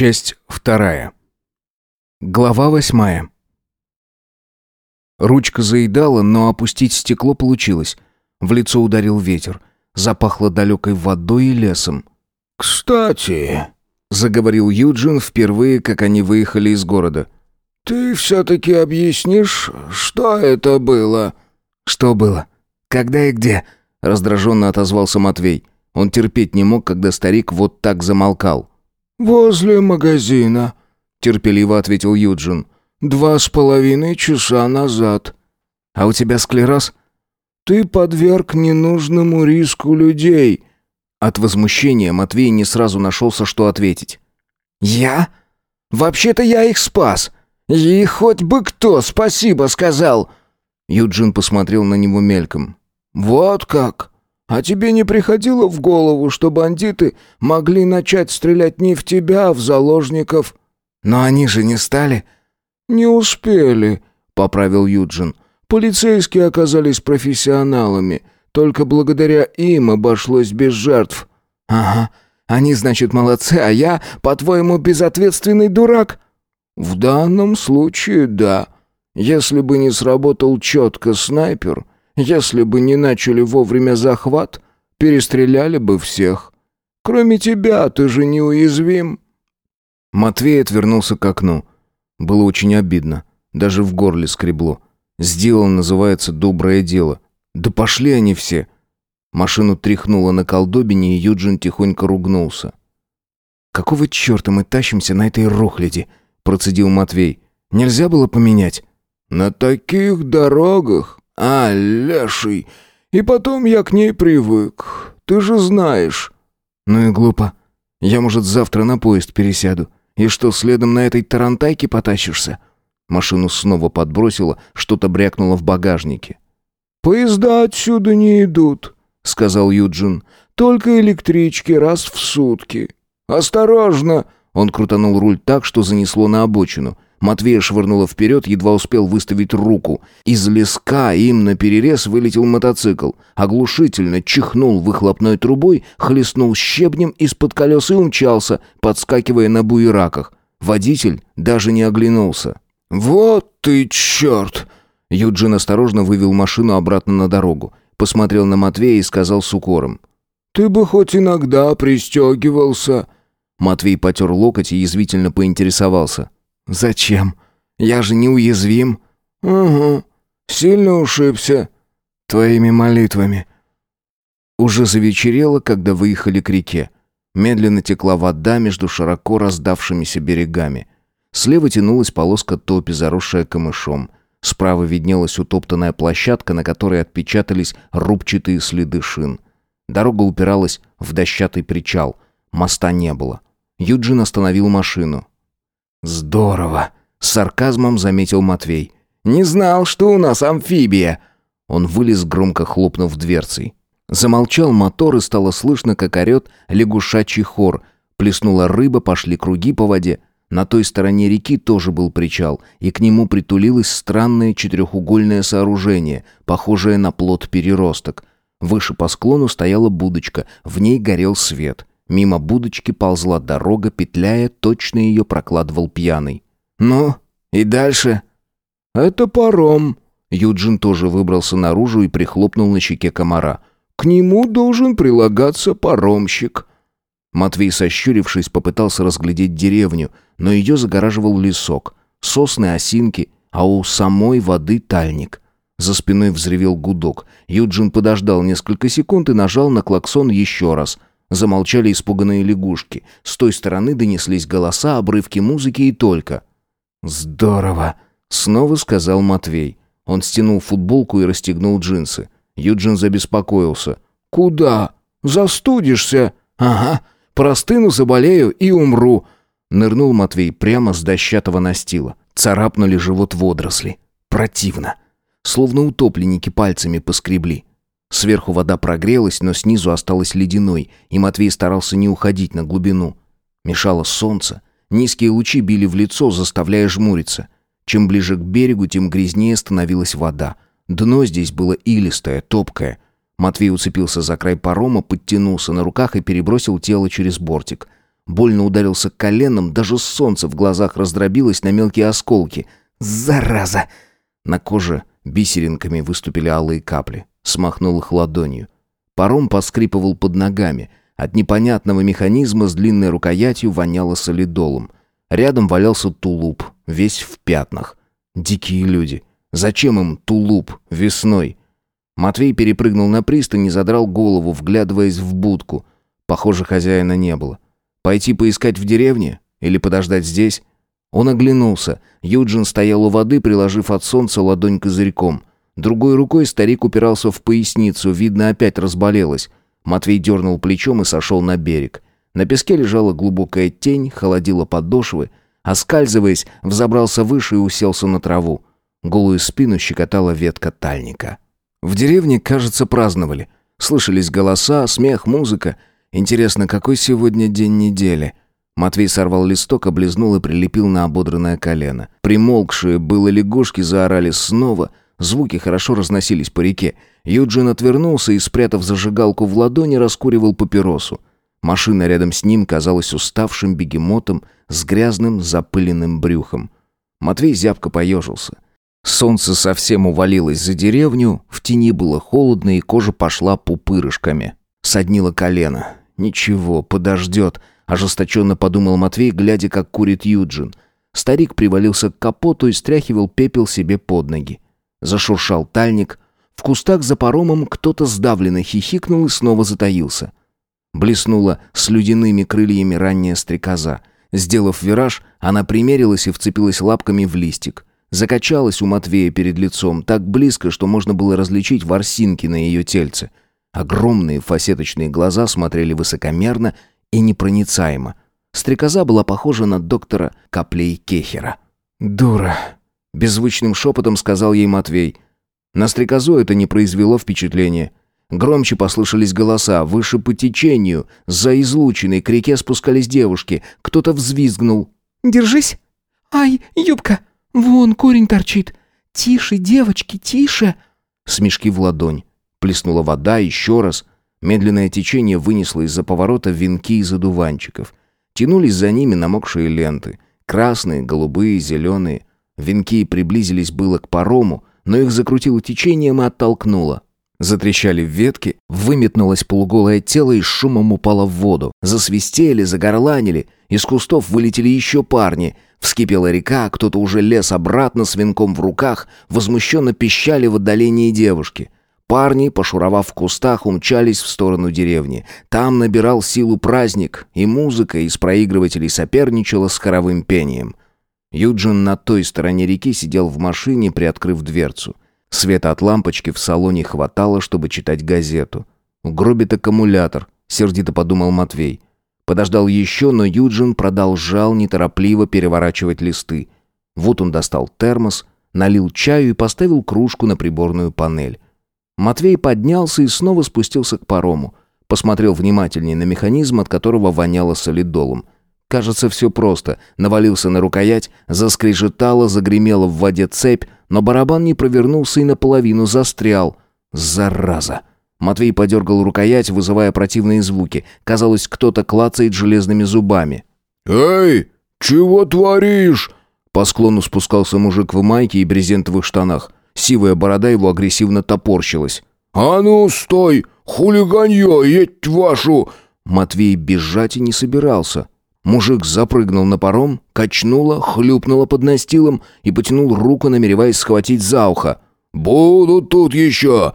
Часть вторая. Глава восьмая. Ручка заедала, но опустить стекло получилось. В лицо ударил ветер. Запахло далекой водой и лесом. «Кстати», — заговорил Юджин впервые, как они выехали из города. «Ты все-таки объяснишь, что это было?» «Что было? Когда и где?» — раздраженно отозвался Матвей. Он терпеть не мог, когда старик вот так замолкал. «Возле магазина», — терпеливо ответил Юджин. «Два с половиной часа назад». «А у тебя склероз?» «Ты подверг ненужному риску людей». От возмущения Матвей не сразу нашелся, что ответить. «Я? Вообще-то я их спас. И хоть бы кто спасибо сказал». Юджин посмотрел на него мельком. «Вот как? А тебе не приходило в голову, что бандиты могли начать стрелять не в тебя, а в заложников?» «Но они же не стали». «Не успели», — поправил Юджин. «Полицейские оказались профессионалами. Только благодаря им обошлось без жертв». «Ага, они, значит, молодцы, а я, по-твоему, безответственный дурак?» «В данном случае, да. Если бы не сработал четко снайпер, если бы не начали вовремя захват, перестреляли бы всех. Кроме тебя, ты же неуязвим». Матвей отвернулся к окну. Было очень обидно. Даже в горле скребло. Сделал, называется, доброе дело. Да пошли они все. Машину тряхнуло на колдобине, и Юджин тихонько ругнулся. «Какого черта мы тащимся на этой рухляди?» Процедил Матвей. «Нельзя было поменять?» «На таких дорогах «А, леший. И потом я к ней привык. Ты же знаешь». «Ну и глупо. Я, может, завтра на поезд пересяду. И что, следом на этой тарантайке потащишься?» Машину снова подбросило, что-то брякнуло в багажнике. «Поезда отсюда не идут», — сказал Юджин. «Только электрички раз в сутки. Осторожно!» Он крутанул руль так, что занесло на обочину. Матвея швырнуло вперед, едва успел выставить руку. Из леска им на перерез вылетел мотоцикл. Оглушительно чихнул выхлопной трубой, хлестнул щебнем из-под колес и умчался, подскакивая на буераках. Водитель даже не оглянулся. «Вот ты черт!» Юджин осторожно вывел машину обратно на дорогу. Посмотрел на Матвея и сказал с укором. «Ты бы хоть иногда пристегивался». Матвей потер локоть и язвительно поинтересовался. «Зачем? Я же неуязвим». «Угу. Сильно ушибся». «Твоими молитвами». Уже завечерело, когда выехали к реке. Медленно текла вода между широко раздавшимися берегами. Слева тянулась полоска топи, заросшая камышом. Справа виднелась утоптанная площадка, на которой отпечатались рубчатые следы шин. Дорога упиралась в дощатый причал. Моста не было. Юджин остановил машину. «Здорово!» — с сарказмом заметил Матвей. «Не знал, что у нас амфибия!» Он вылез, громко хлопнув дверцей. Замолчал мотор, и стало слышно, как орет лягушачий хор. Плеснула рыба, пошли круги по воде. На той стороне реки тоже был причал, и к нему притулилось странное четырехугольное сооружение, похожее на плод переросток. Выше по склону стояла будочка, в ней горел свет. Мимо будочки ползла дорога, петляя, точно ее прокладывал пьяный. «Ну, и дальше?» «Это паром». Юджин тоже выбрался наружу и прихлопнул на щеке комара. «К нему должен прилагаться паромщик». Матвей, сощурившись, попытался разглядеть деревню, но ее загораживал лесок, сосны, осинки, а у самой воды тальник. За спиной взревел гудок. Юджин подождал несколько секунд и нажал на клаксон еще раз. Замолчали испуганные лягушки. С той стороны донеслись голоса, обрывки музыки и только. «Здорово!» — снова сказал Матвей. Он стянул футболку и расстегнул джинсы. Юджин забеспокоился. «Куда? Застудишься?» «Ага, простыну, заболею и умру!» Нырнул Матвей прямо с дощатого настила. Царапнули живот водоросли. Противно. Словно утопленники пальцами поскребли. Сверху вода прогрелась, но снизу осталась ледяной, и Матвей старался не уходить на глубину. Мешало солнце. Низкие лучи били в лицо, заставляя жмуриться. Чем ближе к берегу, тем грязнее становилась вода. Дно здесь было илистое, топкое. Матвей уцепился за край парома, подтянулся на руках и перебросил тело через бортик. Больно ударился коленом, даже солнце в глазах раздробилось на мелкие осколки. «Зараза!» На коже бисеринками выступили алые капли. Смахнул их ладонью. Паром поскрипывал под ногами. От непонятного механизма с длинной рукоятью воняло солидолом. Рядом валялся тулуп, весь в пятнах. Дикие люди. Зачем им тулуп весной? Матвей перепрыгнул на пристань и задрал голову, вглядываясь в будку. Похоже, хозяина не было. Пойти поискать в деревне? Или подождать здесь? Он оглянулся. Юджин стоял у воды, приложив от солнца ладонь козырьком. Другой рукой старик упирался в поясницу, видно, опять разболелась. Матвей дернул плечом и сошел на берег. На песке лежала глубокая тень, холодила подошвы. Оскальзываясь, взобрался выше и уселся на траву. Голую спину щекотала ветка тальника. В деревне, кажется, праздновали. Слышались голоса, смех, музыка. Интересно, какой сегодня день недели? Матвей сорвал листок, облизнул и прилепил на ободранное колено. Примолкшие было лягушки заорали снова. Звуки хорошо разносились по реке. Юджин отвернулся и, спрятав зажигалку в ладони, раскуривал папиросу. Машина рядом с ним казалась уставшим бегемотом с грязным запыленным брюхом. Матвей зябко поежился. Солнце совсем увалилось за деревню, в тени было холодно и кожа пошла пупырышками. Соднило колено. «Ничего, подождет», — ожесточенно подумал Матвей, глядя, как курит Юджин. Старик привалился к капоту и стряхивал пепел себе под ноги. Зашуршал тальник. В кустах за паромом кто-то сдавленно хихикнул и снова затаился. Блеснула с людяными крыльями ранняя стрекоза. Сделав вираж, она примерилась и вцепилась лапками в листик. Закачалась у Матвея перед лицом, так близко, что можно было различить ворсинки на ее тельце. Огромные фасеточные глаза смотрели высокомерно и непроницаемо. Стрекоза была похожа на доктора Каплей Кехера. «Дура!» — беззвучным шепотом сказал ей Матвей. На стрекозу это не произвело впечатления. Громче послышались голоса, выше по течению, за излученной к реке спускались девушки. Кто-то взвизгнул. «Держись! Ай, юбка!» «Вон корень торчит. Тише, девочки, тише!» Смешки в ладонь. Плеснула вода еще раз. Медленное течение вынесло из-за поворота венки из одуванчиков. Тянулись за ними намокшие ленты. Красные, голубые, зеленые. Венки приблизились было к парому, но их закрутило течением и оттолкнуло. Затрещали ветки, выметнулось полуголое тело и шумом упало в воду. Засвистели, загорланили. Из кустов вылетели еще парни. Вскипела река, кто-то уже лез обратно с венком в руках, возмущенно пищали в отдалении девушки. Парни, пошуровав в кустах, умчались в сторону деревни. Там набирал силу праздник, и музыка из проигрывателей соперничала с хоровым пением. Юджин на той стороне реки сидел в машине, приоткрыв дверцу. Света от лампочки в салоне хватало, чтобы читать газету. «Угробит аккумулятор», — сердито подумал Матвей. Подождал еще, но Юджин продолжал неторопливо переворачивать листы. Вот он достал термос, налил чаю и поставил кружку на приборную панель. Матвей поднялся и снова спустился к парому. Посмотрел внимательнее на механизм, от которого воняло солидолом. Кажется, все просто. Навалился на рукоять, заскрежетало, загремела в воде цепь, но барабан не провернулся и наполовину застрял. Зараза! Матвей подергал рукоять, вызывая противные звуки. Казалось, кто-то клацает железными зубами. «Эй, чего творишь?» По склону спускался мужик в майке и брезентовых штанах. Сивая борода его агрессивно топорщилась. «А ну, стой! Хулиганье, едь вашу!» Матвей бежать и не собирался. Мужик запрыгнул на паром, качнуло, хлюпнуло под настилом и потянул руку, намереваясь схватить за ухо. «Будут тут еще!»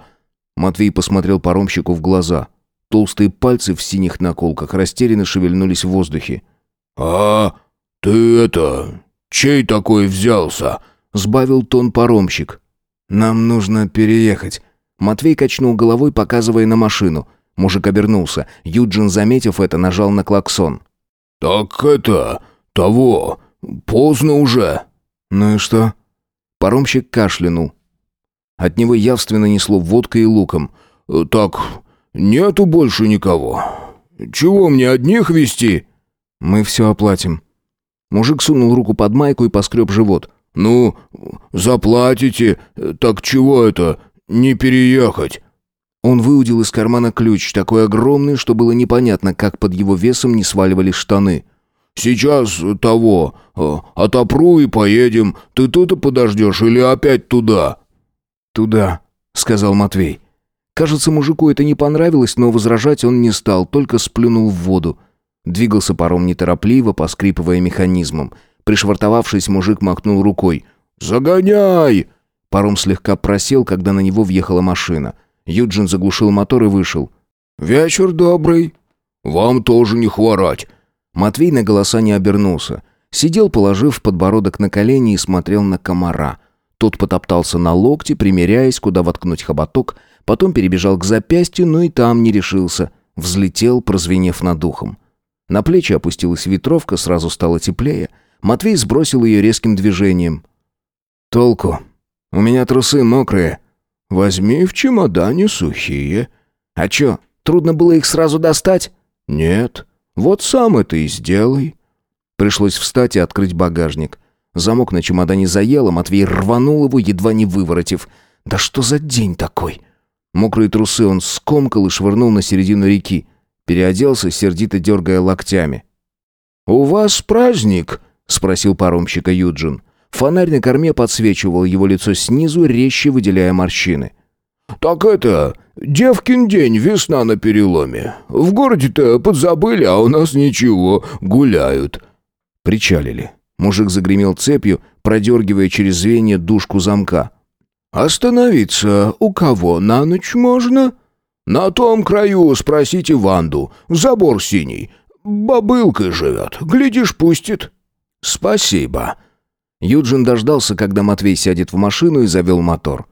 Матвей посмотрел паромщику в глаза. Толстые пальцы в синих наколках растерянно шевельнулись в воздухе. «А ты это... чей такой взялся?» Сбавил тон паромщик. «Нам нужно переехать». Матвей качнул головой, показывая на машину. Мужик обернулся. Юджин, заметив это, нажал на клаксон. «Так это... того... поздно уже». «Ну и что?» Паромщик кашлянул. От него явственно несло водкой и луком. «Так, нету больше никого. Чего мне одних вести?» «Мы все оплатим». Мужик сунул руку под майку и поскреб живот. «Ну, заплатите. Так чего это, не переехать?» Он выудил из кармана ключ, такой огромный, что было непонятно, как под его весом не сваливались штаны. «Сейчас того, э, отопру и поедем. Ты тут и подождешь или опять туда?» «Туда», — сказал Матвей. Кажется, мужику это не понравилось, но возражать он не стал, только сплюнул в воду. Двигался паром неторопливо, поскрипывая механизмом. Пришвартовавшись, мужик махнул рукой. «Загоняй!» Паром слегка просел, когда на него въехала машина. Юджин заглушил мотор и вышел. «Вечер добрый. Вам тоже не хворать». Матвей на голоса не обернулся. Сидел, положив подбородок на колени и смотрел на комара. Тот потоптался на локте, примеряясь, куда воткнуть хоботок, потом перебежал к запястью, но и там не решился. Взлетел, прозвенев над духом. На плечи опустилась ветровка, сразу стало теплее. Матвей сбросил ее резким движением. «Толку? У меня трусы мокрые». «Возьми в чемодане сухие». «А чё, трудно было их сразу достать?» «Нет. Вот сам это и сделай». Пришлось встать и открыть багажник. Замок на чемодане заело, Матвей рванул его, едва не выворотив. «Да что за день такой?» Мокрые трусы он скомкал и швырнул на середину реки. Переоделся, сердито дергая локтями. «У вас праздник?» — спросил паромщика Юджин. Фонарь на корме подсвечивал его лицо снизу, резче выделяя морщины. «Так это, девкин день, весна на переломе. В городе-то подзабыли, а у нас ничего, гуляют». Причалили. Мужик загремел цепью, продергивая через звенья дужку замка. «Остановиться у кого на ночь можно?» «На том краю спросите Ванду. Забор синий. Бабылкой живет. Глядишь, пустит». «Спасибо». Юджин дождался, когда Матвей сядет в машину и завел мотор.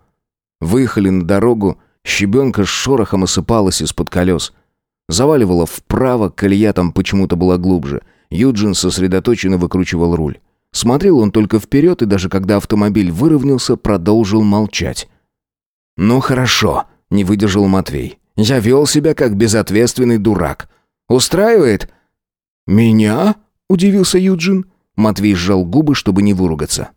Выехали на дорогу, щебенка с шорохом осыпалась из-под колес. Заваливала вправо, колея там почему-то была глубже. Юджин сосредоточенно выкручивал руль. Смотрел он только вперед, и даже когда автомобиль выровнялся, продолжил молчать. «Ну хорошо», — не выдержал Матвей. «Я вел себя как безответственный дурак. Устраивает?» «Меня?» — удивился Юджин. Матвей сжал губы, чтобы не выругаться.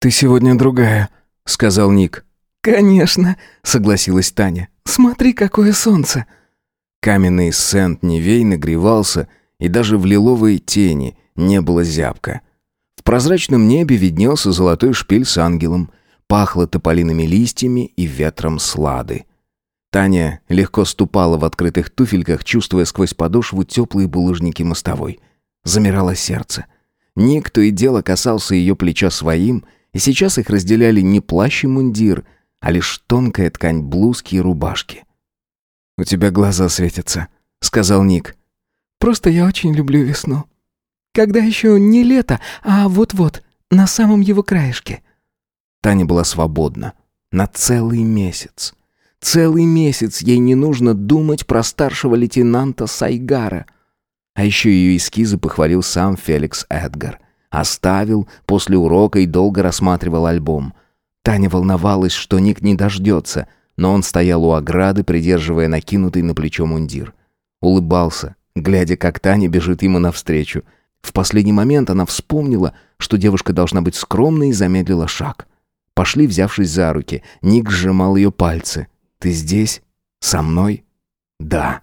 «Ты сегодня другая», — сказал Ник. «Конечно», — согласилась Таня. «Смотри, какое солнце!» Каменный Сент-Невей нагревался, и даже в лиловой тени не было зябко. В прозрачном небе виднелся золотой шпиль с ангелом, пахло тополиными листьями и ветром слады. Таня легко ступала в открытых туфельках, чувствуя сквозь подошву теплые булыжники мостовой. Замирало сердце. Ник то и дело касался ее плеча своим — и сейчас их разделяли не плащ и мундир, а лишь тонкая ткань блузки и рубашки. «У тебя глаза светятся», — сказал Ник. «Просто я очень люблю весну. Когда еще не лето, а вот-вот, на самом его краешке». Таня была свободна. На целый месяц. Целый месяц ей не нужно думать про старшего лейтенанта Сайгара. А еще ее эскизы похвалил сам Феликс Эдгар. Оставил после урока и долго рассматривал альбом. Таня волновалась, что Ник не дождется, но он стоял у ограды, придерживая накинутый на плечо мундир. Улыбался, глядя, как Таня бежит ему навстречу. В последний момент она вспомнила, что девушка должна быть скромной и замедлила шаг. Пошли, взявшись за руки. Ник сжимал ее пальцы. «Ты здесь? Со мной?» «Да».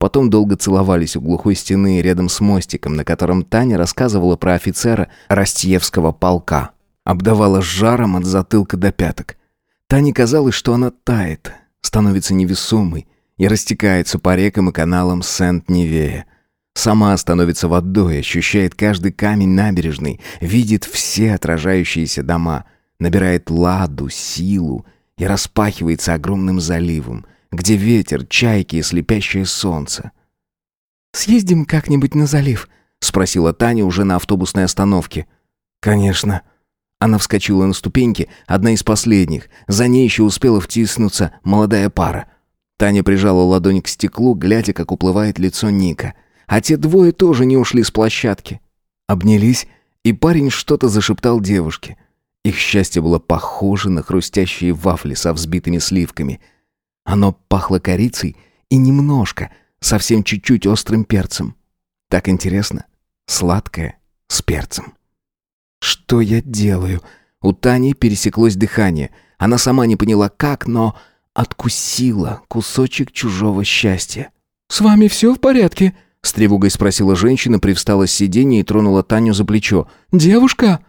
Потом долго целовались у глухой стены рядом с мостиком, на котором Таня рассказывала про офицера Ростьевского полка. Обдавала жаром от затылка до пяток. Тане казалось, что она тает, становится невесомой и растекается по рекам и каналам Сент-Невея. Сама становится водой, ощущает каждый камень набережной, видит все отражающиеся дома, набирает ладу, силу и распахивается огромным заливом — где ветер, чайки и слепящее солнце. «Съездим как-нибудь на залив?» — спросила Таня уже на автобусной остановке. «Конечно». Она вскочила на ступеньки, одна из последних. За ней еще успела втиснуться молодая пара. Таня прижала ладонь к стеклу, глядя, как уплывает лицо Ника. А те двое тоже не ушли с площадки. Обнялись, и парень что-то зашептал девушке. Их счастье было похоже на хрустящие вафли со взбитыми сливками — оно пахло корицей и немножко, совсем чуть-чуть острым перцем. Так интересно. Сладкое с перцем. Что я делаю? У Тани пересеклось дыхание. Она сама не поняла как, но откусила кусочек чужого счастья. «С вами все в порядке?» С тревогой спросила женщина, привстала с сиденья и тронула Таню за плечо. «Девушка?»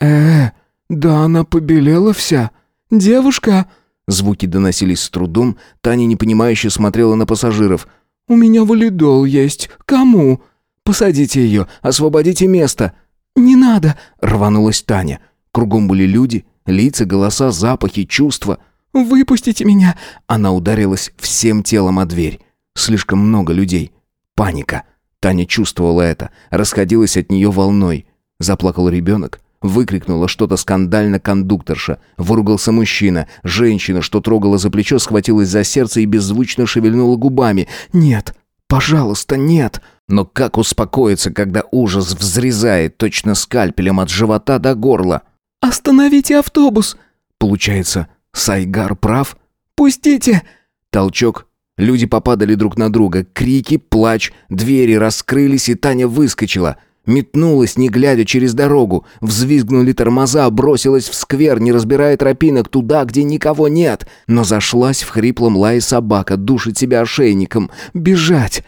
«Э, да она побелела вся. Девушка?» Звуки доносились с трудом. Таня непонимающе смотрела на пассажиров. «У меня валидол есть. Кому?» «Посадите ее, освободите место». «Не надо!» — рванулась Таня. Кругом были люди, лица, голоса, запахи, чувства. «Выпустите меня!» Она ударилась всем телом о дверь. Слишком много людей. Паника. Таня чувствовала это, расходилась от нее волной. Заплакал ребенок. Выкрикнула что-то скандально кондукторша. Выругался мужчина. Женщина, что трогала за плечо, схватилась за сердце и беззвучно шевельнула губами. «Нет! Пожалуйста, нет!» Но как успокоиться, когда ужас взрезает точно скальпелем от живота до горла? «Остановите автобус!» Получается, Сайгар прав? «Пустите!» Толчок. Люди попадали друг на друга. Крики, плач, двери раскрылись, и Таня выскочила. Метнулась, не глядя через дорогу. Взвизгнули тормоза, бросилась в сквер, не разбирая тропинок, туда, где никого нет. Но зашлась в хриплом лае собака, душит себя ошейником. «Бежать!»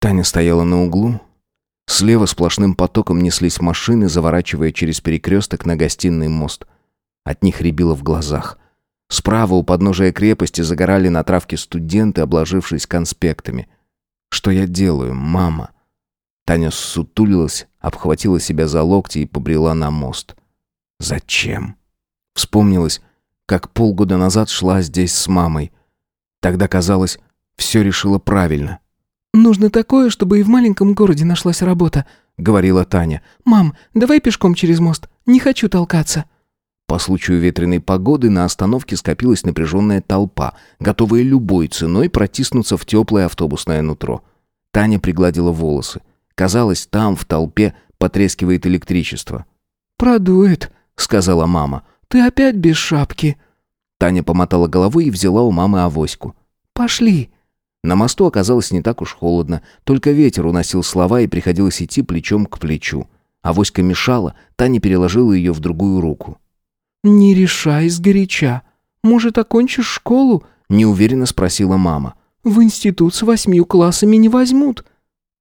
Таня стояла на углу. Слева сплошным потоком неслись машины, заворачивая через перекресток на гостиный мост. От них рябило в глазах. Справа у подножия крепости загорали на травке студенты, обложившись конспектами. «Что я делаю, мама?» Таня ссутулилась, обхватила себя за локти и побрела на мост. «Зачем?» Вспомнилось, как полгода назад шла здесь с мамой. Тогда казалось, все решила правильно. «Нужно такое, чтобы и в маленьком городе нашлась работа», — говорила Таня. «Мам, давай пешком через мост. Не хочу толкаться». По случаю ветреной погоды на остановке скопилась напряженная толпа, готовая любой ценой протиснуться в теплое автобусное нутро. Таня пригладила волосы. Казалось, там, в толпе, потрескивает электричество. «Продует», — сказала мама. «Ты опять без шапки». Таня помотала головой и взяла у мамы авоську. «Пошли». На мосту оказалось не так уж холодно, только ветер уносил слова и приходилось идти плечом к плечу. Авоська мешала, Таня переложила ее в другую руку. «Не решай сгоряча. Может, окончишь школу?» — неуверенно спросила мама. «В институт с восьмью классами не возьмут».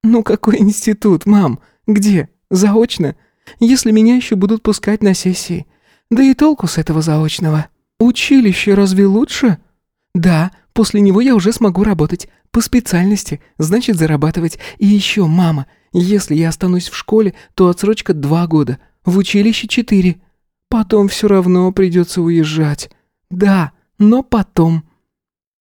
«Ну какой институт, мам? Где? Заочно? Если меня еще будут пускать на сессии. Да и толку с этого заочного. Училище разве лучше?» «Да, после него я уже смогу работать. По специальности, значит зарабатывать. И еще, мама, если я останусь в школе, то отсрочка два года. В училище четыре. Потом все равно придется уезжать. Да, но потом».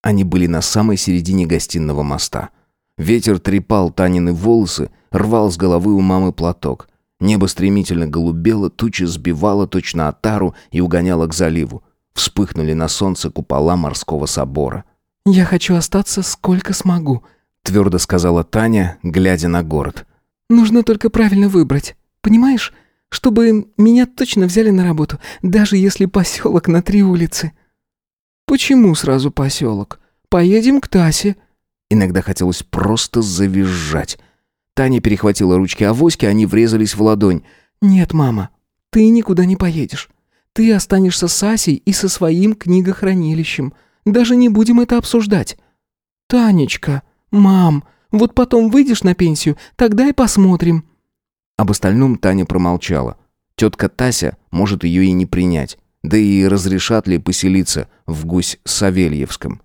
Они были на самой середине гостиного моста. Ветер трепал Танины волосы, рвал с головы у мамы платок. Небо стремительно голубело, тучи сбивало точно отару и угоняло к заливу. Вспыхнули на солнце купола морского собора. «Я хочу остаться сколько смогу», — твердо сказала Таня, глядя на город. «Нужно только правильно выбрать. Понимаешь? Чтобы меня точно взяли на работу, даже если поселок на три улицы». «Почему сразу поселок? Поедем к Тасе». Иногда хотелось просто завизжать. Таня перехватила ручки авоськи, они врезались в ладонь. «Нет, мама, ты никуда не поедешь. Ты останешься с Асей и со своим книгохранилищем. Даже не будем это обсуждать». «Танечка, мам, вот потом выйдешь на пенсию, тогда и посмотрим». Об остальном Таня промолчала. Тетка Тася может ее и не принять. Да и разрешат ли поселиться в Гусь-Савельевском?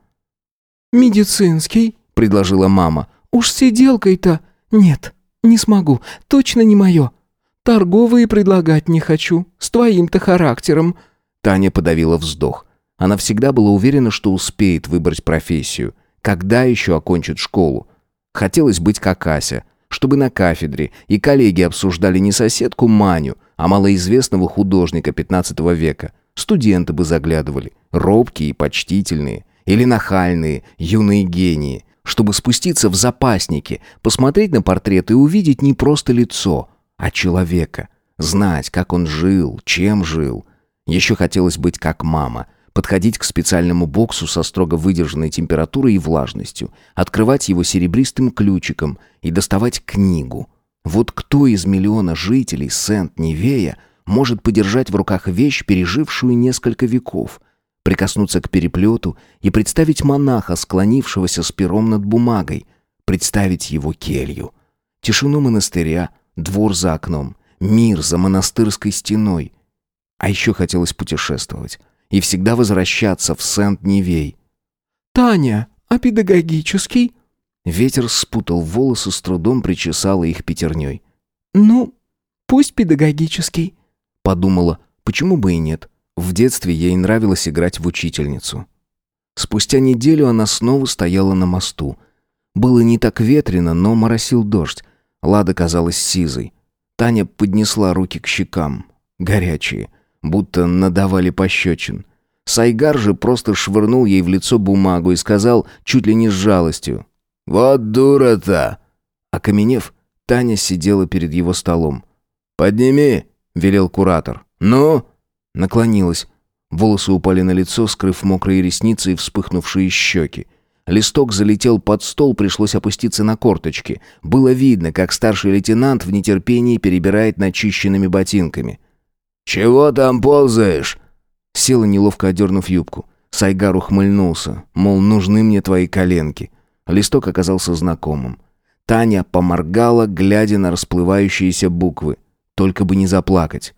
«Медицинский», — предложила мама. «Уж сиделкой-то...» «Нет, не смогу, точно не мое. Торговые предлагать не хочу, с твоим-то характером». Таня подавила вздох. Она всегда была уверена, что успеет выбрать профессию. Когда еще окончит школу? Хотелось быть как Ася, чтобы на кафедре и коллеги обсуждали не соседку Маню, а малоизвестного художника XV века. Студенты бы заглядывали, робкие и почтительные, или нахальные, юные гении, чтобы спуститься в запасники, посмотреть на портрет и увидеть не просто лицо, а человека, знать, как он жил, чем жил. Еще хотелось быть как мама, подходить к специальному боксу со строго выдержанной температурой и влажностью, открывать его серебристым ключиком и доставать книгу. Вот кто из миллиона жителей Сент-Невея может подержать в руках вещь, пережившую несколько веков, прикоснуться к переплету и представить монаха, склонившегося с пером над бумагой, представить его келью, тишину монастыря, двор за окном, мир за монастырской стеной. А еще хотелось путешествовать и всегда возвращаться в Сент-Невей. «Таня, а педагогический?» Ветер спутал волосы, с трудом причесала их пятерней. «Ну, пусть педагогический», — подумала, почему бы и нет. В детстве ей нравилось играть в учительницу. Спустя неделю она снова стояла на мосту. Было не так ветрено, но моросил дождь. Лада казалась сизой. Таня поднесла руки к щекам. Горячие, будто надавали пощечин. Сайгар же просто швырнул ей в лицо бумагу и сказал, чуть ли не с жалостью. «Вот дура-то!» Окаменев, Таня сидела перед его столом. «Подними!» — велел куратор. «Ну?» Наклонилась. Волосы упали на лицо, скрыв мокрые ресницы и вспыхнувшие щеки. Листок залетел под стол, пришлось опуститься на корточки. Было видно, как старший лейтенант в нетерпении перебирает начищенными ботинками. «Чего там ползаешь?» Села, неловко одернув юбку. Сайгар ухмыльнулся, мол, нужны мне твои коленки. Листок оказался знакомым. Таня поморгала, глядя на расплывающиеся буквы. Только бы не заплакать.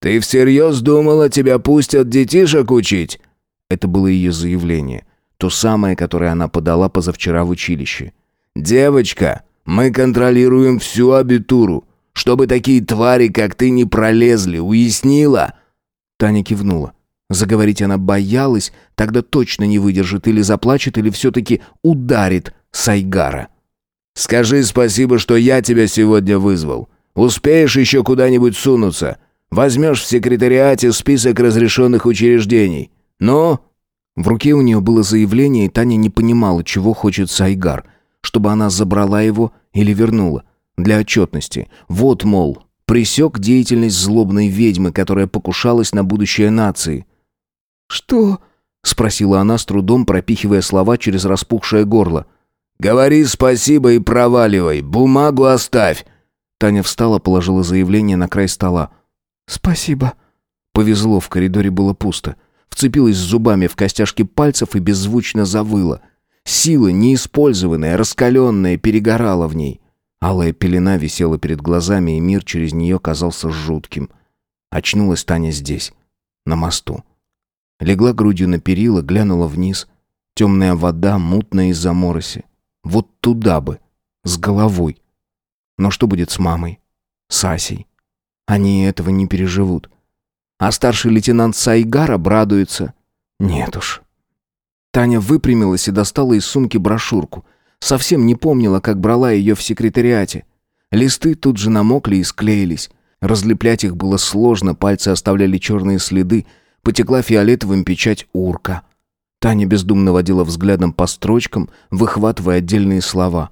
«Ты всерьез думала, тебя пустят детишек учить?» Это было ее заявление. То самое, которое она подала позавчера в училище. «Девочка, мы контролируем всю абитуру, чтобы такие твари, как ты, не пролезли, уяснила?» Таня кивнула. Заговорить она боялась, тогда точно не выдержит, или заплачет, или все-таки ударит Сайгара. «Скажи спасибо, что я тебя сегодня вызвал. Успеешь еще куда-нибудь сунуться? Возьмешь в секретариате список разрешенных учреждений. Ну?» В руке у нее было заявление, и Таня не понимала, чего хочет Сайгар. Чтобы она забрала его или вернула. Для отчетности. Вот, мол, пресек деятельность злобной ведьмы, которая покушалась на будущее нации. «Что?» — спросила она, с трудом пропихивая слова через распухшее горло. «Говори спасибо и проваливай, бумагу оставь!» Таня встала, положила заявление на край стола. «Спасибо». Повезло, в коридоре было пусто. Вцепилась зубами в костяшки пальцев и беззвучно завыла. Сила, неиспользованная, раскаленная, перегорала в ней. Алая пелена висела перед глазами, и мир через нее казался жутким. Очнулась Таня здесь, на мосту. Легла грудью на перила, глянула вниз. Темная вода, мутная из-за мороси. Вот туда бы, с головой. Но что будет с мамой? С Асей? Они этого не переживут. А старший лейтенант Сайгар обрадуется. Нет уж. Таня выпрямилась и достала из сумки брошюрку. Совсем не помнила, как брала ее в секретариате. Листы тут же намокли и склеились. Разлеплять их было сложно, пальцы оставляли черные следы, потекла фиолетовым печать урка. Таня бездумно водила взглядом по строчкам, выхватывая отдельные слова.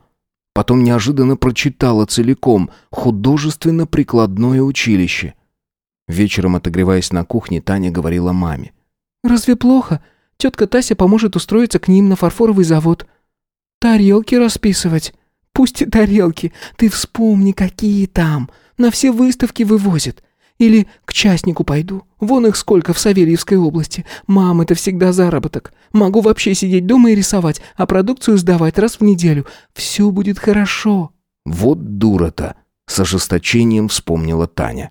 Потом неожиданно прочитала целиком «Художественно-прикладное училище». Вечером, отогреваясь на кухне, Таня говорила маме. «Разве плохо? Тетка Тася поможет устроиться к ним на фарфоровый завод. Тарелки расписывать. Пусть и тарелки. Ты вспомни, какие там. На все выставки вывозят. Или к частнику пойду. Вон их сколько в Савельевской области. Мам, это всегда заработок. Могу вообще сидеть дома и рисовать, а продукцию сдавать раз в неделю. Все будет хорошо». «Вот дура-то!» — с ожесточением вспомнила Таня.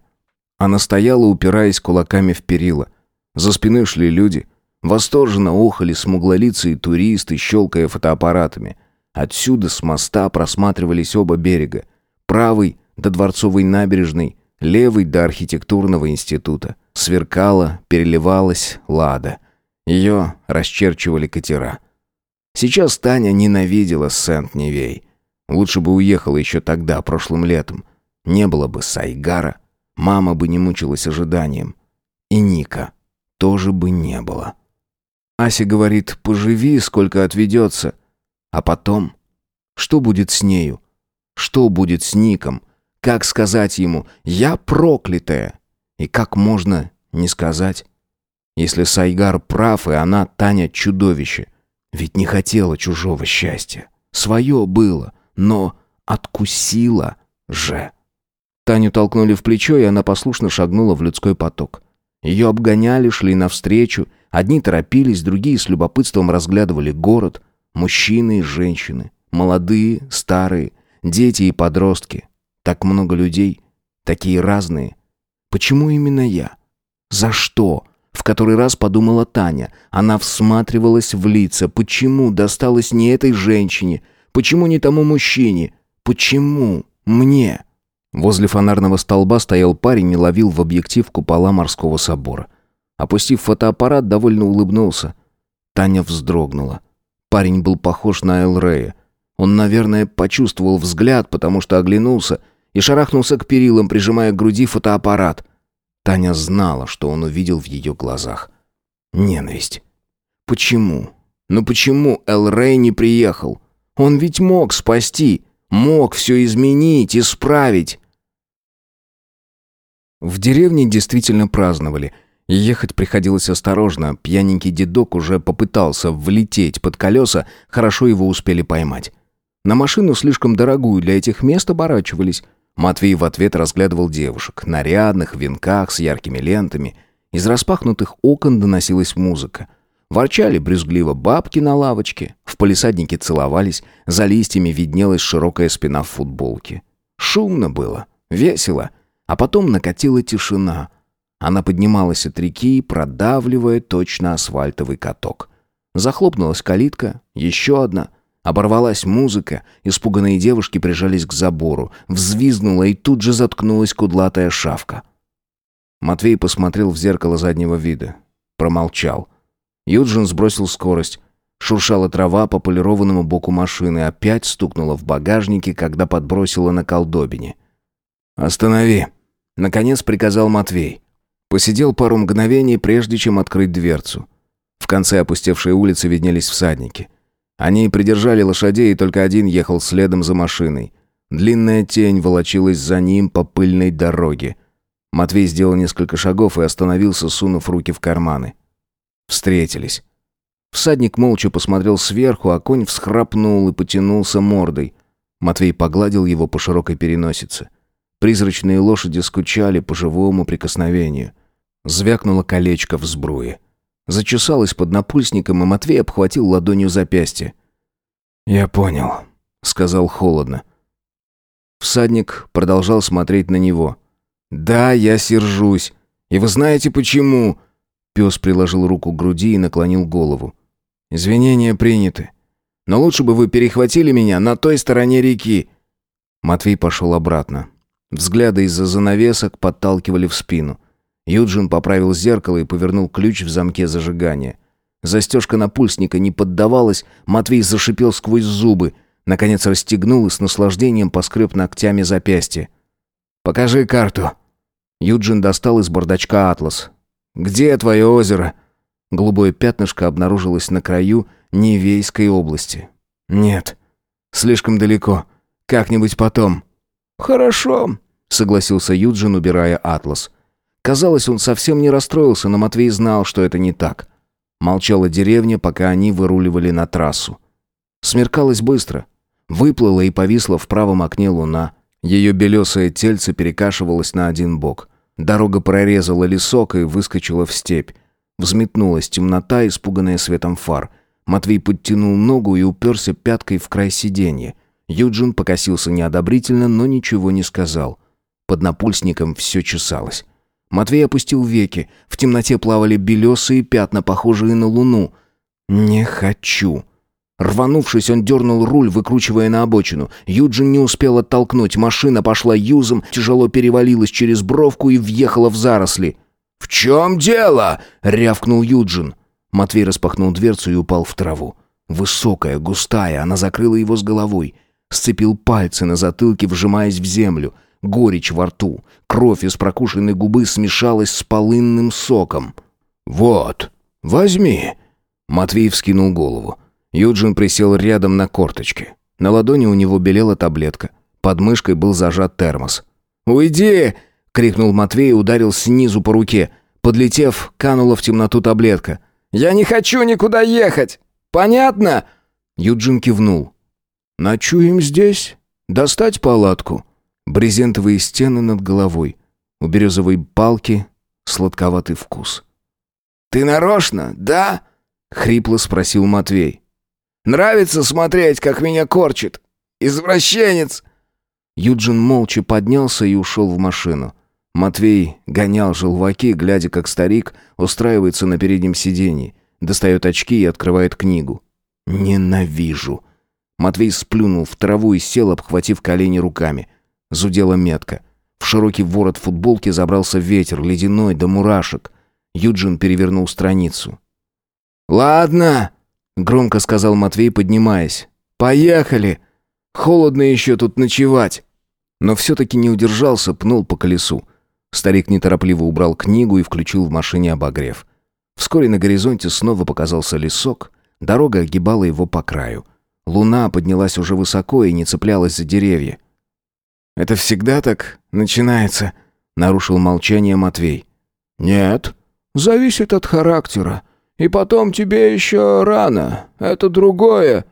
Она стояла, упираясь кулаками в перила. За спиной шли люди. Восторженно охали смуглолицые туристы, щелкая фотоаппаратами. Отсюда, с моста, просматривались оба берега. Правый — до Дворцовой набережной, левый до архитектурного института. Сверкала, переливалась лада. Ее расчерчивали катера. Сейчас Таня ненавидела Сент-Невей. Лучше бы уехала еще тогда, прошлым летом. Не было бы Сайгара, мама бы не мучилась ожиданием. И Ника тоже бы не было. Ася говорит, поживи, сколько отведется. А потом? Что будет с нею? Что будет с Ником? Как сказать ему «я проклятая»? И как можно не сказать? Если Сайгар прав, и она, Таня, чудовище. Ведь не хотела чужого счастья. Свое было, но откусила же. Таню толкнули в плечо, и она послушно шагнула в людской поток. Ее обгоняли, шли навстречу. Одни торопились, другие с любопытством разглядывали город. Мужчины и женщины. Молодые, старые, дети и подростки. Так много людей. Такие разные. Почему именно я? За что? В который раз подумала Таня. Она всматривалась в лица. Почему досталось не этой женщине? Почему не тому мужчине? Почему мне? Возле фонарного столба стоял парень и ловил в объектив купола морского собора. Опустив фотоаппарат, довольно улыбнулся. Таня вздрогнула. Парень был похож на Элрея. Он, наверное, почувствовал взгляд, потому что оглянулся и шарахнулся к перилам, прижимая к груди фотоаппарат. Таня знала, что он увидел в ее глазах. Ненависть. Почему? Ну почему Элрей не приехал? Он ведь мог спасти, мог все изменить, исправить. В деревне действительно праздновали. Ехать приходилось осторожно. Пьяненький дедок уже попытался влететь под колеса, хорошо его успели поймать. На машину слишком дорогую для этих мест оборачивались. Матвей в ответ разглядывал девушек, нарядных, в венках, с яркими лентами. Из распахнутых окон доносилась музыка. Ворчали брюзгливо бабки на лавочке, в палисаднике целовались, за листьями виднелась широкая спина в футболке. Шумно было, весело, а потом накатила тишина. Она поднималась от реки, продавливая точно асфальтовый каток. Захлопнулась калитка, еще одна. Оборвалась музыка, испуганные девушки прижались к забору, взвизгнула и тут же заткнулась кудлатая шавка. Матвей посмотрел в зеркало заднего вида. Промолчал. Юджин сбросил скорость. Шуршала трава по полированному боку машины, опять стукнула в багажнике, когда подбросила на колдобине. «Останови!» Наконец приказал Матвей. Посидел пару мгновений, прежде чем открыть дверцу. В конце опустевшей улицы виднелись всадники. Они придержали лошадей, и только один ехал следом за машиной. Длинная тень волочилась за ним по пыльной дороге. Матвей сделал несколько шагов и остановился, сунув руки в карманы. Встретились. Всадник молча посмотрел сверху, а конь всхрапнул и потянулся мордой. Матвей погладил его по широкой переносице. Призрачные лошади скучали по живому прикосновению. Звякнуло колечко в сбруе. Зачесалось под напульсником, и Матвей обхватил ладонью запястье. «Я понял», — сказал холодно. Всадник продолжал смотреть на него. «Да, я сержусь. И вы знаете почему?» Пес приложил руку к груди и наклонил голову. «Извинения приняты. Но лучше бы вы перехватили меня на той стороне реки». Матвей пошел обратно. Взгляды из-за занавесок подталкивали в спину. Юджин поправил зеркало и повернул ключ в замке зажигания. Застежка напульсника не поддавалась, Матвей зашипел сквозь зубы, наконец расстегнул и с наслаждением поскреб ногтями запястье. «Покажи карту». Юджин достал из бардачка атлас. «Где твое озеро?» Голубое пятнышко обнаружилось на краю Невейской области. «Нет, слишком далеко. Как-нибудь потом». «Хорошо», — согласился Юджин, убирая атлас. Казалось, он совсем не расстроился, но Матвей знал, что это не так. Молчала деревня, пока они выруливали на трассу. Смеркалось быстро. Выплыла и повисла в правом окне луна. Ее белесое тельце перекашивалось на один бок. Дорога прорезала лесок и выскочила в степь. Взметнулась темнота, испуганная светом фар. Матвей подтянул ногу и уперся пяткой в край сиденья. Юджин покосился неодобрительно, но ничего не сказал. Под напульсником все чесалось. Матвей опустил веки. В темноте плавали белесые пятна, похожие на луну. «Не хочу». Рванувшись, он дернул руль, выкручивая на обочину. Юджин не успел оттолкнуть. Машина пошла юзом, тяжело перевалилась через бровку и въехала в заросли. «В чем дело?» — рявкнул Юджин. Матвей распахнул дверцу и упал в траву. Высокая, густая, она закрыла его с головой. Сцепил пальцы на затылке, вжимаясь в землю. Горечь во рту. Кровь из прокушенной губы смешалась с полынным соком. «Вот, возьми!» Матвей вскинул голову. Юджин присел рядом на корточке. На ладони у него белела таблетка. Под мышкой был зажат термос. «Уйди!» — крикнул Матвей и ударил снизу по руке. Подлетев, канула в темноту таблетка. «Я не хочу никуда ехать! Понятно?» Юджин кивнул. «Ночуем здесь? Достать палатку?» Брезентовые стены над головой. У березовой палки сладковатый вкус. «Ты нарочно, да?» — хрипло спросил Матвей. «Нравится смотреть, как меня корчит? Извращенец!» Юджин молча поднялся и ушел в машину. Матвей гонял желваки, глядя, как старик устраивается на переднем сиденье, достает очки и открывает книгу. «Ненавижу!» Матвей сплюнул в траву и сел, обхватив колени руками. Зудела метка. В широкий ворот футболки забрался ветер, ледяной до мурашек. Юджин перевернул страницу. «Ладно», — громко сказал Матвей, поднимаясь. «Поехали! Холодно еще тут ночевать!» Но все-таки не удержался, пнул по колесу. Старик неторопливо убрал книгу и включил в машине обогрев. Вскоре на горизонте снова показался лесок, дорога огибала его по краю. Луна поднялась уже высоко и не цеплялась за деревья. «Это всегда так начинается?» — нарушил молчание Матвей. «Нет, зависит от характера. И потом тебе еще рано. Это другое».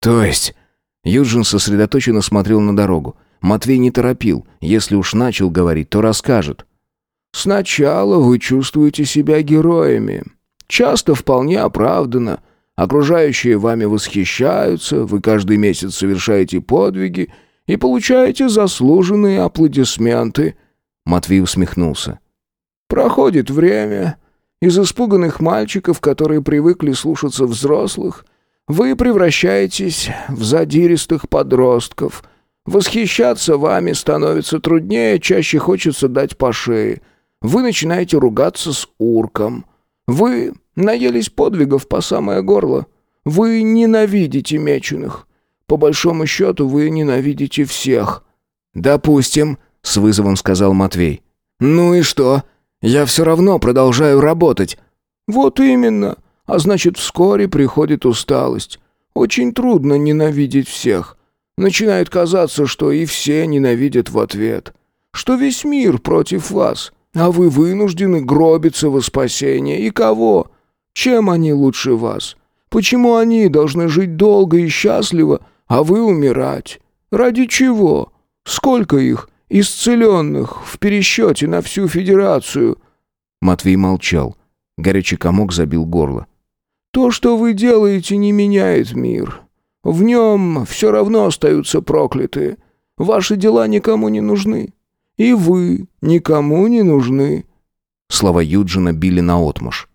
«То есть...» Юджин сосредоточенно смотрел на дорогу. Матвей не торопил. Если уж начал говорить, то расскажет. «Сначала вы чувствуете себя героями. Часто вполне оправданно. Окружающие вами восхищаются, вы каждый месяц совершаете подвиги и получаете заслуженные аплодисменты». Матвей усмехнулся. «Проходит время. Из испуганных мальчиков, которые привыкли слушаться взрослых, вы превращаетесь в задиристых подростков. Восхищаться вами становится труднее, чаще хочется дать по шее. Вы начинаете ругаться с урком. Вы наелись подвигов по самое горло. Вы ненавидите меченых. По большому счету вы ненавидите всех». «Допустим», — с вызовом сказал Матвей. «Ну и что? Я все равно продолжаю работать». «Вот именно. А значит, вскоре приходит усталость. Очень трудно ненавидеть всех. Начинает казаться, что и все ненавидят в ответ. Что весь мир против вас, а вы вынуждены гробиться во спасение. И кого? Чем они лучше вас? Почему они должны жить долго и счастливо, а вы умирать? Ради чего? Сколько их, исцеленных, в пересчете на всю Федерацию?» Матвей молчал. Горячий комок забил горло. То, что вы делаете, не меняет мир. В нем все равно остаются проклятые. Ваши дела никому не нужны. И вы никому не нужны». Слова Юджина били наотмашь.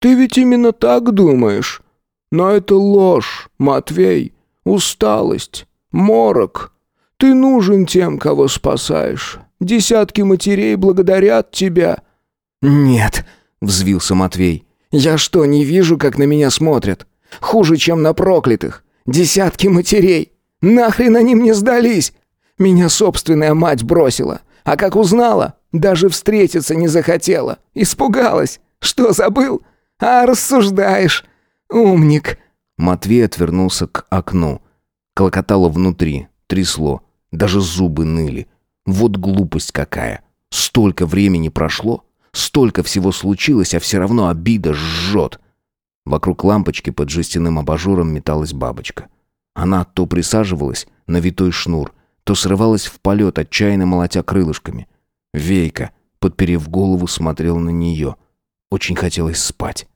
«Ты ведь именно так думаешь? Но это ложь, Матвей, усталость, морок. Ты нужен тем, кого спасаешь. Десятки матерей благодарят тебя». «Нет», — взвился Матвей. Я что, не вижу, как на меня смотрят? Хуже, чем на проклятых. Десятки матерей. Нахрен они мне сдались? Меня собственная мать бросила. А как узнала, даже встретиться не захотела. Испугалась. Что, забыл? А, рассуждаешь. Умник. Матвей отвернулся к окну. Клокотало внутри, трясло. Даже зубы ныли. Вот глупость какая. Столько времени прошло, Столько всего случилось, а все равно обида жжет. Вокруг лампочки под жестяным абажуром металась бабочка. Она то присаживалась на витой шнур, то срывалась в полет, отчаянно молотя крылышками. Вейка, подперев голову, смотрел на нее. Очень хотелось спать.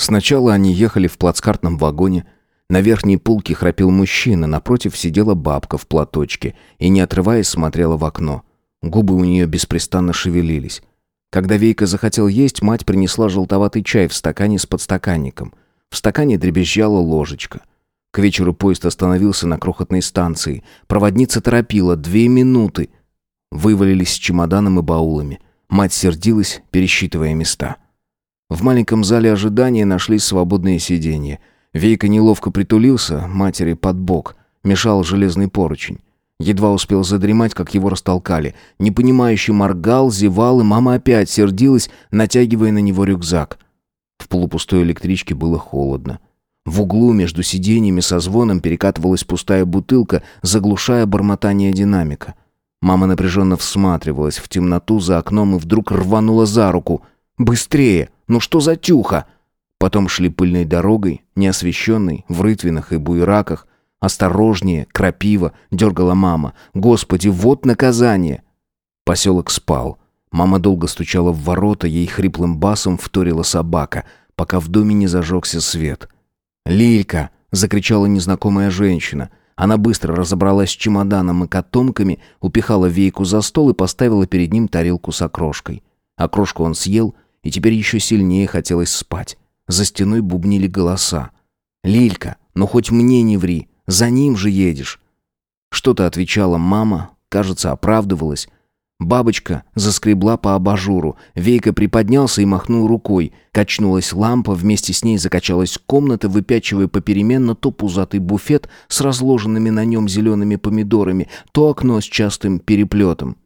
Сначала они ехали в плацкартном вагоне. На верхней полке храпел мужчина, напротив сидела бабка в платочке и, не отрываясь, смотрела в окно. Губы у нее беспрестанно шевелились. Когда Вейка захотел есть, мать принесла желтоватый чай в стакане с подстаканником. В стакане дребезжала ложечка. К вечеру поезд остановился на крохотной станции. Проводница торопила. Две минуты. Вывалились с чемоданом и баулами. Мать сердилась, пересчитывая места. В маленьком зале ожидания нашлись свободные сиденья. Вейка неловко притулился матери под бок. Мешал железный поручень. Едва успел задремать, как его растолкали. Непонимающий моргал, зевал, и мама опять сердилась, натягивая на него рюкзак. В полупустой электричке было холодно. В углу между сиденьями со звоном перекатывалась пустая бутылка, заглушая бормотание динамика. Мама напряженно всматривалась в темноту за окном и вдруг рванула за руку. «Быстрее! Ну что за тюха?» Потом шли пыльной дорогой, неосвещенной, в рытвинах и буераках, «Осторожнее, крапива!» — дергала мама. «Господи, вот наказание!» Поселок спал. Мама долго стучала в ворота, ей хриплым басом вторила собака, пока в доме не зажегся свет. «Лилька!» — закричала незнакомая женщина. Она быстро разобралась с чемоданом и котомками, упихала вейку за стол и поставила перед ним тарелку с окрошкой. Окрошку он съел, и теперь еще сильнее хотелось спать. За стеной бубнили голоса. «Лилька, ну хоть мне не ври, за ним же едешь». Что-то отвечала мама, кажется, оправдывалась. Бабочка заскребла по абажуру. Вейка приподнялся и махнул рукой. Качнулась лампа, вместе с ней закачалась комната, выпячивая попеременно то пузатый буфет с разложенными на нем зелеными помидорами, то окно с частым переплетом.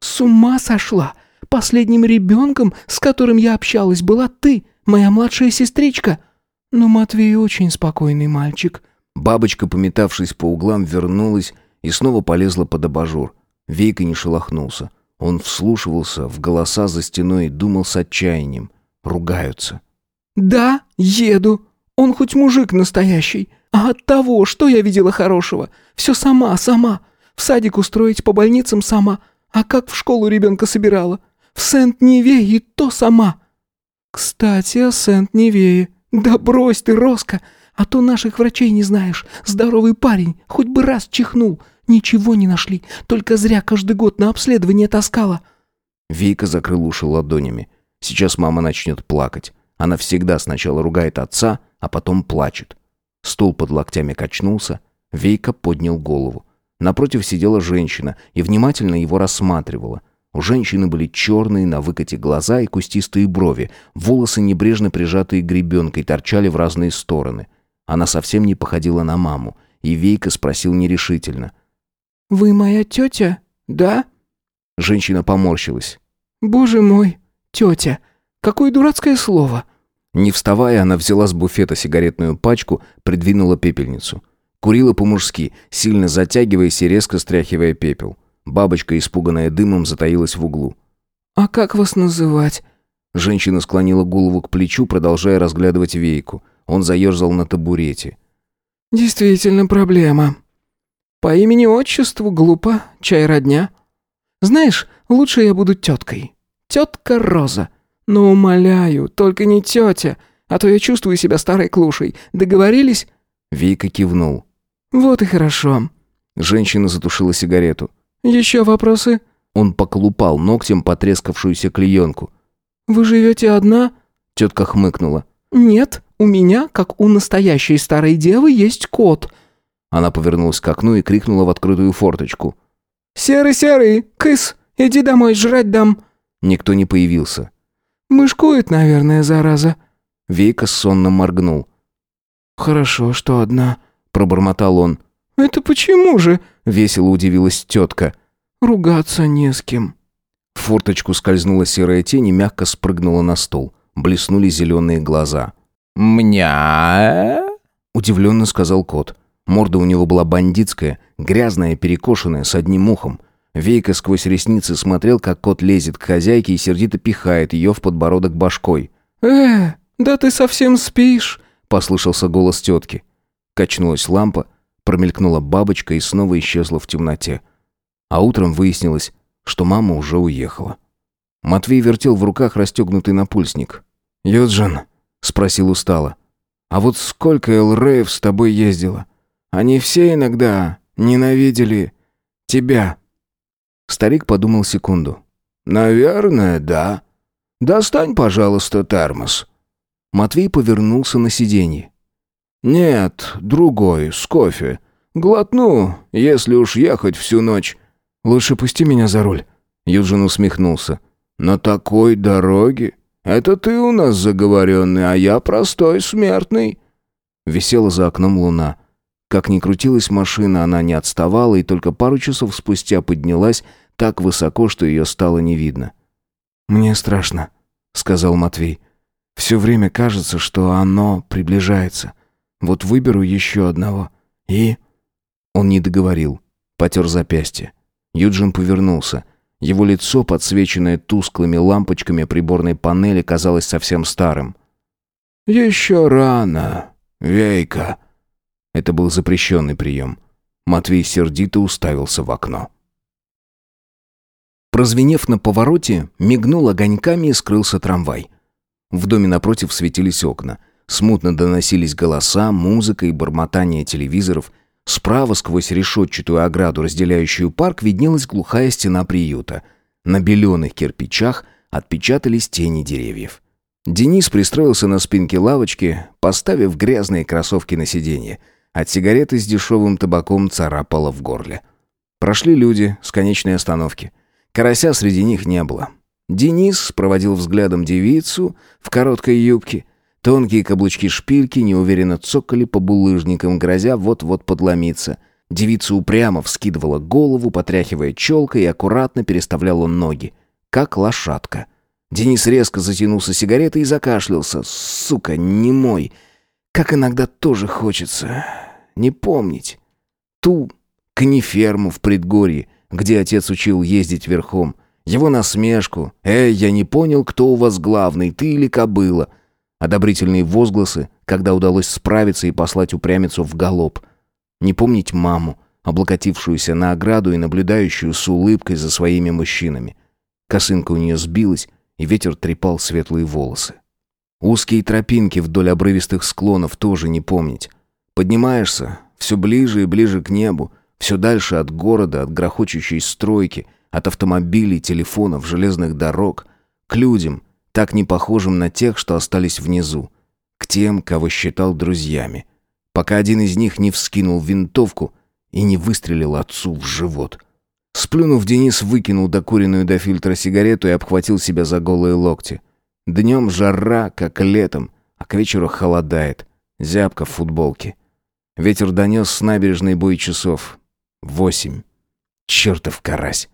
«С ума сошла! Последним ребенком, с которым я общалась, была ты, моя младшая сестричка!» «Но Матвей очень спокойный мальчик». Бабочка, пометавшись по углам, вернулась и снова полезла под абажур. Вейка не шелохнулся. Он вслушивался в голоса за стеной и думал с отчаянием. Ругаются. «Да, еду. Он хоть мужик настоящий. А от того, что я видела хорошего? Все сама, сама. В садик устроить, по больницам сама. А как в школу ребенка собирала? В Сент-Неве и то сама». «Кстати, о Сент-Невее. Да брось ты, Роско, а то наших врачей не знаешь. Здоровый парень, хоть бы раз чихнул. Ничего не нашли, только зря каждый год на обследование таскала». Вика закрыл уши ладонями. Сейчас мама начнет плакать. Она всегда сначала ругает отца, а потом плачет. Стул под локтями качнулся. Вейка поднял голову. Напротив сидела женщина и внимательно его рассматривала. У женщины были черные на выкате глаза и кустистые брови, волосы небрежно прижатые гребенкой торчали в разные стороны. Она совсем не походила на маму, и Вейка спросил нерешительно. «Вы моя тетя, да?» Женщина поморщилась. «Боже мой, тетя, какое дурацкое слово!» Не вставая, она взяла с буфета сигаретную пачку, придвинула пепельницу. Курила по-мужски, сильно затягиваясь и резко стряхивая пепел. Бабочка, испуганная дымом, затаилась в углу. «А как вас называть?» Женщина склонила голову к плечу, продолжая разглядывать вейку. Он заерзал на табурете. «Действительно проблема», по имени-отчеству глупо, чай родня. Знаешь, лучше я буду теткой. Тетка Роза. Но умоляю, только не тетя, а то я чувствую себя старой клушей. Договорились?» Вика кивнул. «Вот и хорошо». Женщина затушила сигарету. «Еще вопросы?» Он поколупал ногтем потрескавшуюся клеенку. «Вы живете одна?» Тетка хмыкнула. «Нет, у меня, как у настоящей старой девы, есть кот. Она повернулась к окну и крикнула в открытую форточку. «Серый-серый, кыс, иди домой, жрать дам». Никто не появился. «Мышкует, наверное, зараза». Вейка сонно моргнул. «Хорошо, что одна», — пробормотал он. «Это почему же?» — весело удивилась тетка. «Ругаться не с кем». В форточку скользнула серая тень и мягко спрыгнула на стол. Блеснули зеленые глаза. «Мня?» — удивленно сказал кот. Морда у него была бандитская, грязная, перекошенная, с одним ухом. Вейка сквозь ресницы смотрел, как кот лезет к хозяйке и сердито пихает ее в подбородок башкой. «Э, да ты совсем спишь?» — послышался голос тетки. Качнулась лампа, промелькнула бабочка и снова исчезла в темноте. А утром выяснилось, что мама уже уехала. Матвей вертел в руках расстегнутый напульсник. «Юджин?» — спросил устало. «А вот сколько Элреев с тобой ездила? Они все иногда ненавидели тебя». Старик подумал секунду. «Наверное, да. Достань, пожалуйста, термос». Матвей повернулся на сиденье. «Нет, другой, с кофе. Глотну, если уж ехать всю ночь. Лучше пусти меня за руль». Юджин усмехнулся. «На такой дороге? Это ты у нас заговоренный, а я простой смертный». Висела за окном луна. Как ни крутилась машина, она не отставала и только пару часов спустя поднялась так высоко, что ее стало не видно. «Мне страшно», — сказал Матвей. «Все время кажется, что оно приближается. Вот выберу еще одного. И...» Он не договорил. Потер запястье. Юджин повернулся. Его лицо, подсвеченное тусклыми лампочками приборной панели, казалось совсем старым. «Еще рано, Вейка», Это был запрещенный прием. Матвей сердито уставился в окно. Прозвенев на повороте, мигнул огоньками и скрылся трамвай. В доме напротив светились окна. Смутно доносились голоса, музыка и бормотание телевизоров. Справа, сквозь решетчатую ограду, разделяющую парк, виднелась глухая стена приюта. На беленых кирпичах отпечатались тени деревьев. Денис пристроился на спинке лавочки, поставив грязные кроссовки на сиденье. От сигареты с дешевым табаком царапало в горле. Прошли люди с конечной остановки. Карася среди них не было. Денис проводил взглядом девицу в короткой юбке. Тонкие каблучки шпильки неуверенно цокали по булыжникам, грозя вот-вот подломиться. Девица упрямо вскидывала голову, потряхивая челкой и аккуратно переставляла ноги, как лошадка. Денис резко затянулся сигаретой и закашлялся. «Сука, не мой!» Как иногда тоже хочется не помнить. Ту каниферму в предгорье, где отец учил ездить верхом. Его насмешку. «Эй, я не понял, кто у вас главный, ты или кобыла?» Одобрительные возгласы, когда удалось справиться и послать упрямицу в галоп. Не помнить маму, облокотившуюся на ограду и наблюдающую с улыбкой за своими мужчинами. Косынка у нее сбилась, и ветер трепал светлые волосы. Узкие тропинки вдоль обрывистых склонов тоже не помнить. Поднимаешься все ближе и ближе к небу, все дальше от города, от грохочущей стройки, от автомобилей, телефонов, железных дорог, к людям, так не похожим на тех, что остались внизу, к тем, кого считал друзьями, пока один из них не вскинул винтовку и не выстрелил отцу в живот. Сплюнув, Денис выкинул докуренную до фильтра сигарету и обхватил себя за голые локти. Днем жара, как летом, а к вечеру холодает. Зябко в футболке. Ветер донес с набережной бой часов. Восемь. Чертов карась.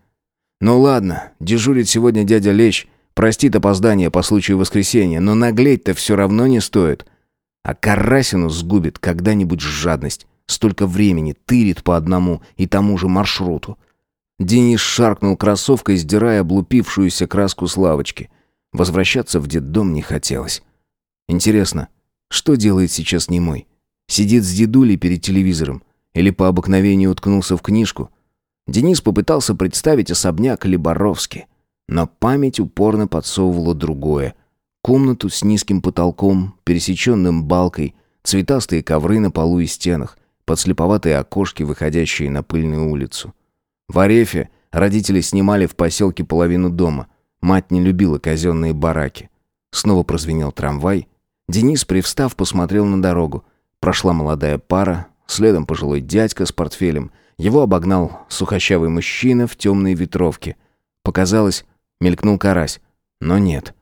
Ну ладно, дежурит сегодня дядя Лещ. Простит опоздание по случаю воскресенья, но наглеть-то все равно не стоит. А Карасину сгубит когда-нибудь жадность. Столько времени тырит по одному и тому же маршруту. Денис шаркнул кроссовкой, сдирая облупившуюся краску с лавочки. Возвращаться в детдом не хотелось. Интересно, что делает сейчас немой? Сидит с дедулей перед телевизором или по обыкновению уткнулся в книжку? Денис попытался представить особняк Либоровски, но память упорно подсовывала другое. Комнату с низким потолком, пересеченным балкой, цветастые ковры на полу и стенах, подслеповатые окошки, выходящие на пыльную улицу. В Арефе родители снимали в поселке половину дома. Мать не любила казенные бараки. Снова прозвенел трамвай. Денис, привстав, посмотрел на дорогу. Прошла молодая пара, следом пожилой дядька с портфелем. Его обогнал сухощавый мужчина в темной ветровке. Показалось, мелькнул карась. Но нет.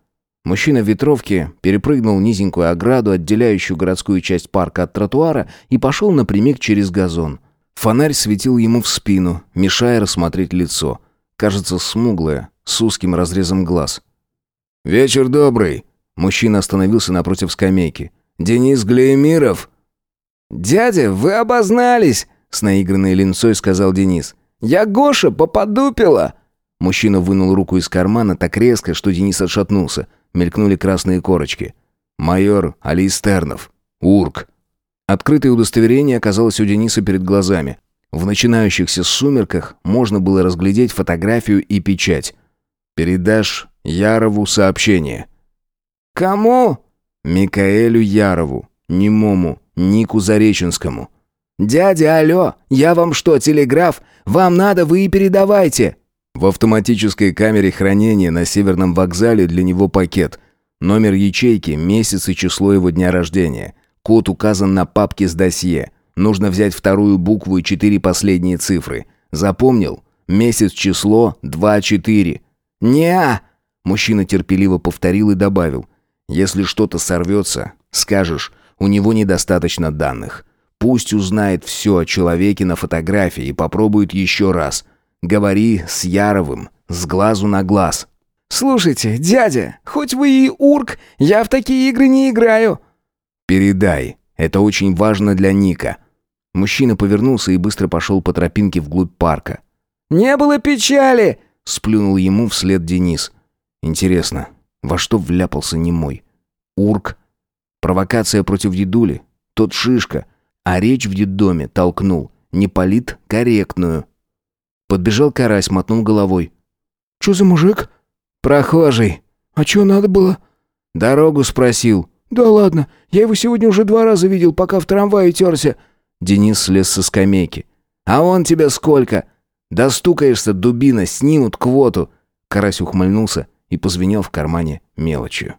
Мужчина в ветровке перепрыгнул низенькую ограду, отделяющую городскую часть парка от тротуара, и пошел напрямик через газон. Фонарь светил ему в спину, мешая рассмотреть лицо. Кажется, смуглое, с узким разрезом глаз. «Вечер добрый!» Мужчина остановился напротив скамейки. «Денис Глеемиров?» «Дядя, вы обознались!» С наигранной линцой сказал Денис. «Я Гоша, поподупила!» Мужчина вынул руку из кармана так резко, что Денис отшатнулся. Мелькнули красные корочки. «Майор Алистернов. Урк». Открытое удостоверение оказалось у Дениса перед глазами. В начинающихся сумерках можно было разглядеть фотографию и печать. «Передашь Ярову сообщение». «Кому?» «Микаэлю Ярову, немому, Нику Зареченскому». «Дядя, алло, я вам что, телеграф? Вам надо, вы и передавайте». В автоматической камере хранения на Северном вокзале для него пакет. Номер ячейки, месяц и число его дня рождения. Код указан на папке с досье. Нужно взять вторую букву и четыре последние цифры. Запомнил? Месяц, число, два-четыре. «Не-а!» Мужчина терпеливо повторил и добавил. «Если что-то сорвется, скажешь, у него недостаточно данных. Пусть узнает все о человеке на фотографии и попробует еще раз. Говори с Яровым, с глазу на глаз». «Слушайте, дядя, хоть вы и урк, я в такие игры не играю». «Передай. Это очень важно для Ника». Мужчина повернулся и быстро пошел по тропинке вглубь парка. «Не было печали!» — сплюнул ему вслед Денис. «Интересно, во что вляпался немой? Урк? Провокация против дедули? Тот шишка? А речь в детдоме толкнул. Не полит корректную. Подбежал карась, мотнул головой. «Чё за мужик?» «Прохожий». «А чё надо было?» «Дорогу спросил». «Да ладно, я его сегодня уже два раза видел, пока в трамвае терся». Денис слез со скамейки. «А он тебе сколько? Достукаешься, дубина, снимут квоту». Карась ухмыльнулся и позвенел в кармане мелочью.